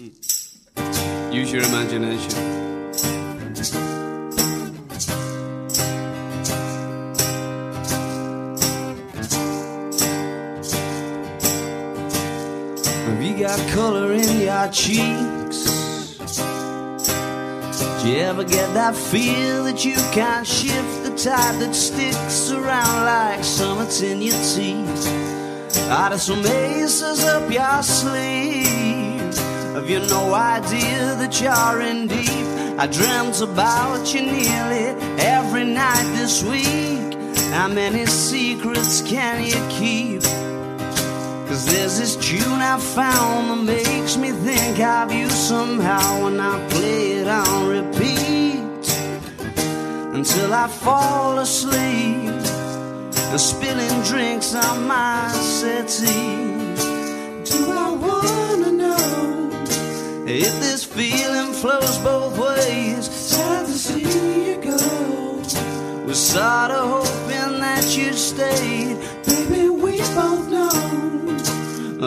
Use your imagination. Have you got color in your cheeks? Do you ever get that feel that you can't shift the tide that sticks around like summits in your teeth? Out of some aces up your sleeve. Have you no idea that you're in deep? I dreamt about you nearly every night this week. How many secrets can you keep? Cause there's this tune I found that makes me think of you somehow when I play it on repeat until I fall asleep and spilling drinks on my settee. Sorta hoping that you'd stay. Baby, we both know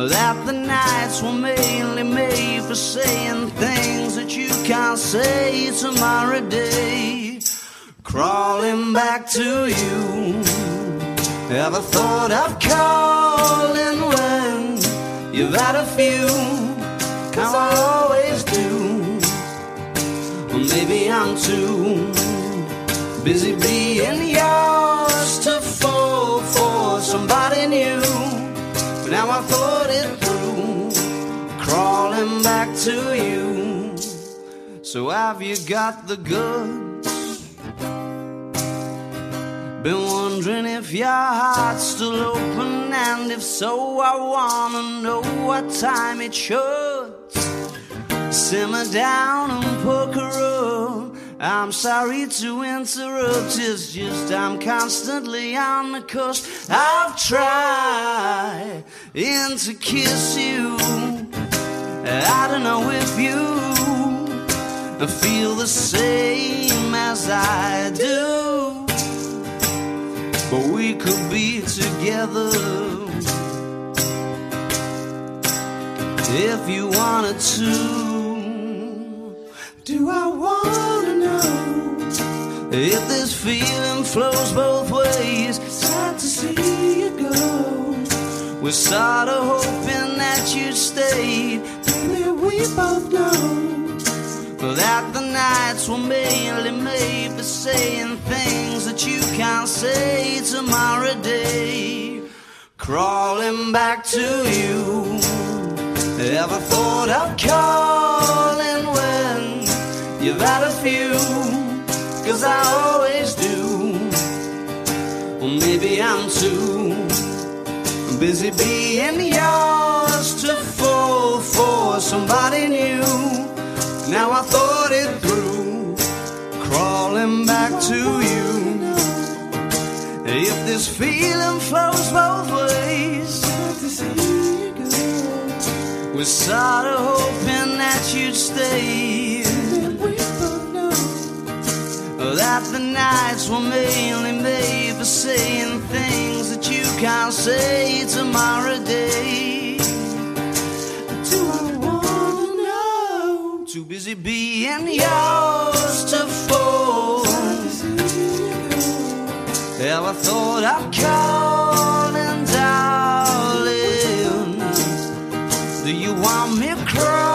that the nights were mainly made for saying things that you can't say tomorrow day. Crawling back to you. Ever thought of calling when you've had a few? How I always do. Maybe I'm too busy being yours to fall for somebody new. But now I thought it through, crawling back to you. So have you got the goods? Been wondering if your heart's still open, and if so, I wanna know what time it should. Simmer down and poker up. I'm sorry to interrupt, it's just I'm constantly on the cusp. I've tried to kiss you. I don't know if you feel the same as I do. But we could be together if you wanted to. Do I know if this feeling flows both ways? Sad to see you go. We're sorta hoping that you'd stay. Baby, we both know that the nights were mainly made for saying things that you can't say tomorrow day. Crawling back to you. Ever thought of calling when you've had a few? Cause I always do. Or maybe I'm too busy being yours to fall for somebody new. Now I thought it through, crawling back to you. If this feeling flows both ways, we're sorta hoping that you'd stay that the nights were mainly made for saying things that you can't say tomorrow day. Do I wanna know? Too busy being yours to phone. Hell, I thought I'd call and darling? Do you want me crying?